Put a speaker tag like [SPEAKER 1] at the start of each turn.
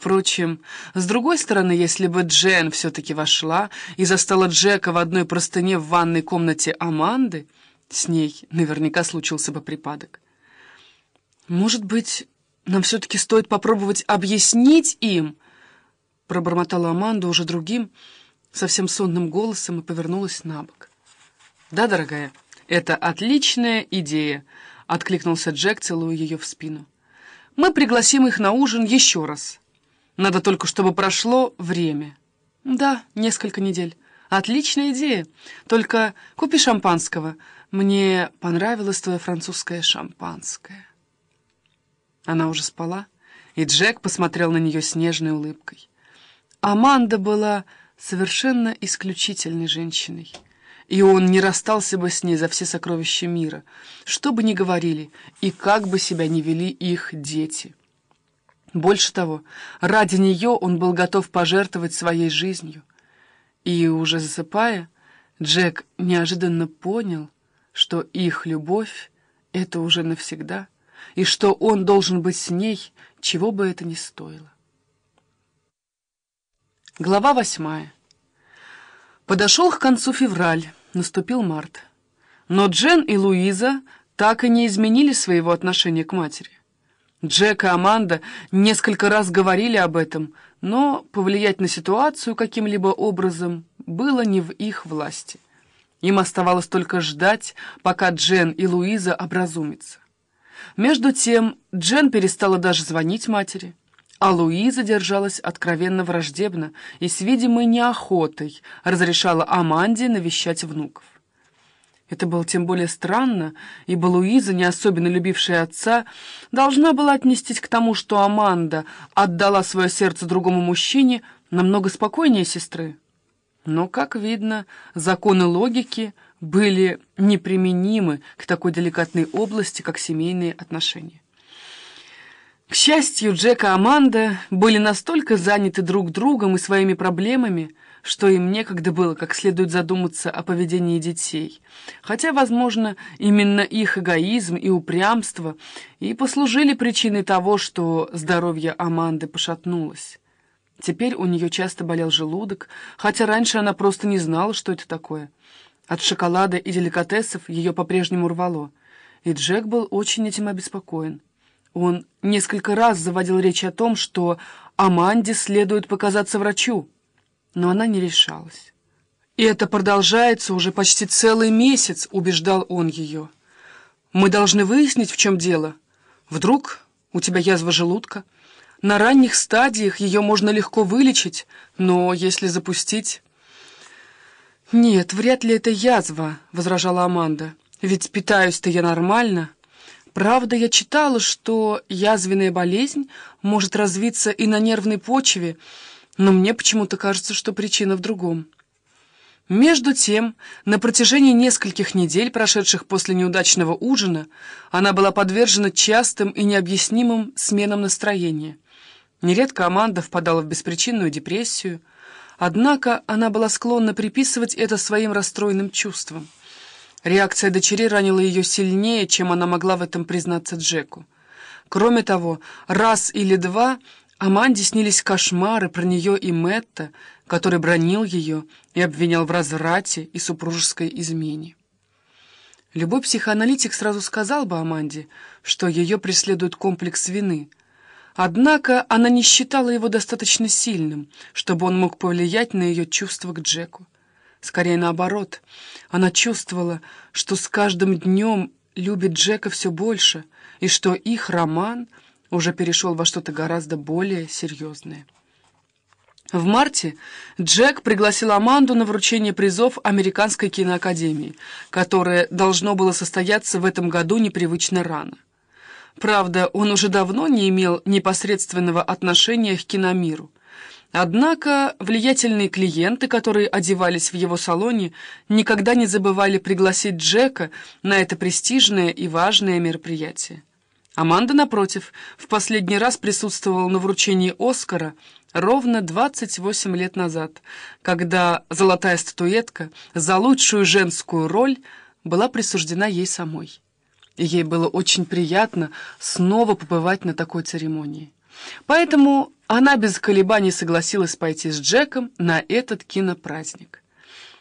[SPEAKER 1] Впрочем, с другой стороны, если бы Джен все-таки вошла и застала Джека в одной простыне в ванной комнате Аманды, с ней наверняка случился бы припадок. «Может быть, нам все-таки стоит попробовать объяснить им?» Пробормотала Аманда уже другим, совсем сонным голосом и повернулась на бок. «Да, дорогая, это отличная идея», — откликнулся Джек, целуя ее в спину. «Мы пригласим их на ужин еще раз. Надо только, чтобы прошло время». «Да, несколько недель. Отличная идея. Только купи шампанского. Мне понравилось твое французское шампанское». Она уже спала, и Джек посмотрел на нее с нежной улыбкой. Аманда была совершенно исключительной женщиной, и он не расстался бы с ней за все сокровища мира, что бы ни говорили и как бы себя ни вели их дети. Больше того, ради нее он был готов пожертвовать своей жизнью. И уже засыпая, Джек неожиданно понял, что их любовь — это уже навсегда — и что он должен быть с ней, чего бы это ни стоило. Глава восьмая. Подошел к концу февраль, наступил март. Но Джен и Луиза так и не изменили своего отношения к матери. Джек и Аманда несколько раз говорили об этом, но повлиять на ситуацию каким-либо образом было не в их власти. Им оставалось только ждать, пока Джен и Луиза образумятся. Между тем Джен перестала даже звонить матери, а Луиза держалась откровенно враждебно и с видимой неохотой разрешала Аманде навещать внуков. Это было тем более странно, ибо Луиза, не особенно любившая отца, должна была отнестись к тому, что Аманда отдала свое сердце другому мужчине намного спокойнее сестры. Но, как видно, законы логики — были неприменимы к такой деликатной области, как семейные отношения. К счастью, Джек и Аманда были настолько заняты друг другом и своими проблемами, что им некогда было как следует задуматься о поведении детей. Хотя, возможно, именно их эгоизм и упрямство и послужили причиной того, что здоровье Аманды пошатнулось. Теперь у нее часто болел желудок, хотя раньше она просто не знала, что это такое — от шоколада и деликатесов ее по-прежнему рвало, и Джек был очень этим обеспокоен. Он несколько раз заводил речь о том, что Аманде следует показаться врачу, но она не решалась. «И это продолжается уже почти целый месяц», — убеждал он ее. «Мы должны выяснить, в чем дело. Вдруг у тебя язва желудка? На ранних стадиях ее можно легко вылечить, но если запустить...» «Нет, вряд ли это язва», — возражала Аманда. «Ведь питаюсь-то я нормально. Правда, я читала, что язвенная болезнь может развиться и на нервной почве, но мне почему-то кажется, что причина в другом». Между тем, на протяжении нескольких недель, прошедших после неудачного ужина, она была подвержена частым и необъяснимым сменам настроения. Нередко Аманда впадала в беспричинную депрессию, Однако она была склонна приписывать это своим расстроенным чувствам. Реакция дочери ранила ее сильнее, чем она могла в этом признаться Джеку. Кроме того, раз или два Аманде снились кошмары про нее и Мэтта, который бронил ее и обвинял в разврате и супружеской измене. Любой психоаналитик сразу сказал бы Аманде, что ее преследует комплекс вины — Однако она не считала его достаточно сильным, чтобы он мог повлиять на ее чувства к Джеку. Скорее наоборот, она чувствовала, что с каждым днем любит Джека все больше, и что их роман уже перешел во что-то гораздо более серьезное. В марте Джек пригласил Аманду на вручение призов Американской киноакадемии, которое должно было состояться в этом году непривычно рано. Правда, он уже давно не имел непосредственного отношения к киномиру. Однако влиятельные клиенты, которые одевались в его салоне, никогда не забывали пригласить Джека на это престижное и важное мероприятие. Аманда, напротив, в последний раз присутствовала на вручении «Оскара» ровно 28 лет назад, когда золотая статуэтка за лучшую женскую роль была присуждена ей самой и ей было очень приятно снова побывать на такой церемонии. Поэтому она без колебаний согласилась пойти с Джеком на этот кинопраздник.